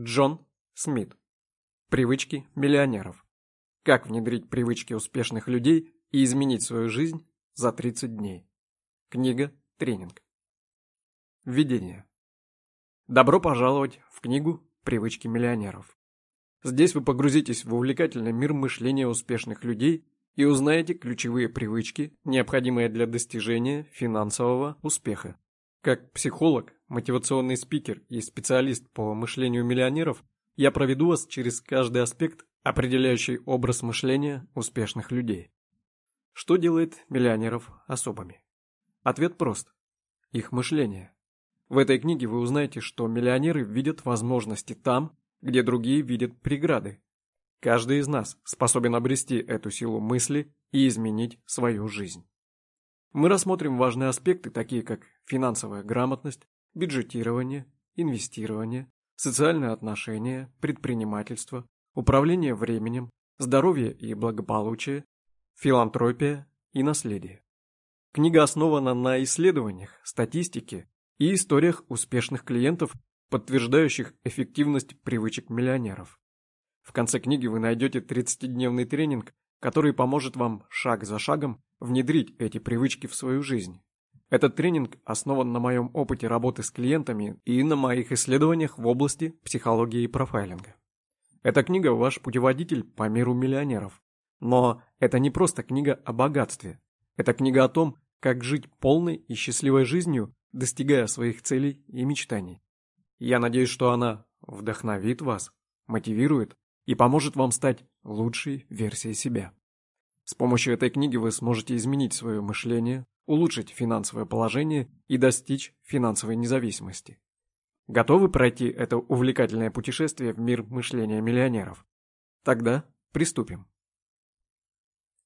Джон Смит. Привычки миллионеров. Как внедрить привычки успешных людей и изменить свою жизнь за 30 дней. Книга «Тренинг». Введение. Добро пожаловать в книгу «Привычки миллионеров». Здесь вы погрузитесь в увлекательный мир мышления успешных людей и узнаете ключевые привычки, необходимые для достижения финансового успеха. Как психолог, мотивационный спикер и специалист по мышлению миллионеров, я проведу вас через каждый аспект, определяющий образ мышления успешных людей. Что делает миллионеров особыми? Ответ прост. Их мышление. В этой книге вы узнаете, что миллионеры видят возможности там, где другие видят преграды. Каждый из нас способен обрести эту силу мысли и изменить свою жизнь. Мы рассмотрим важные аспекты, такие как финансовая грамотность, бюджетирование, инвестирование, социальные отношения, предпринимательство, управление временем, здоровье и благополучие, филантропия и наследие. Книга основана на исследованиях, статистике и историях успешных клиентов, подтверждающих эффективность привычек миллионеров. В конце книги вы найдете 30-дневный тренинг, который поможет вам шаг за шагом внедрить эти привычки в свою жизнь. Этот тренинг основан на моем опыте работы с клиентами и на моих исследованиях в области психологии и профайлинга. Эта книга – ваш путеводитель по миру миллионеров. Но это не просто книга о богатстве. Это книга о том, как жить полной и счастливой жизнью, достигая своих целей и мечтаний. Я надеюсь, что она вдохновит вас, мотивирует и поможет вам стать лучшей версией себя. С помощью этой книги вы сможете изменить свое мышление, улучшить финансовое положение и достичь финансовой независимости. Готовы пройти это увлекательное путешествие в мир мышления миллионеров? Тогда приступим.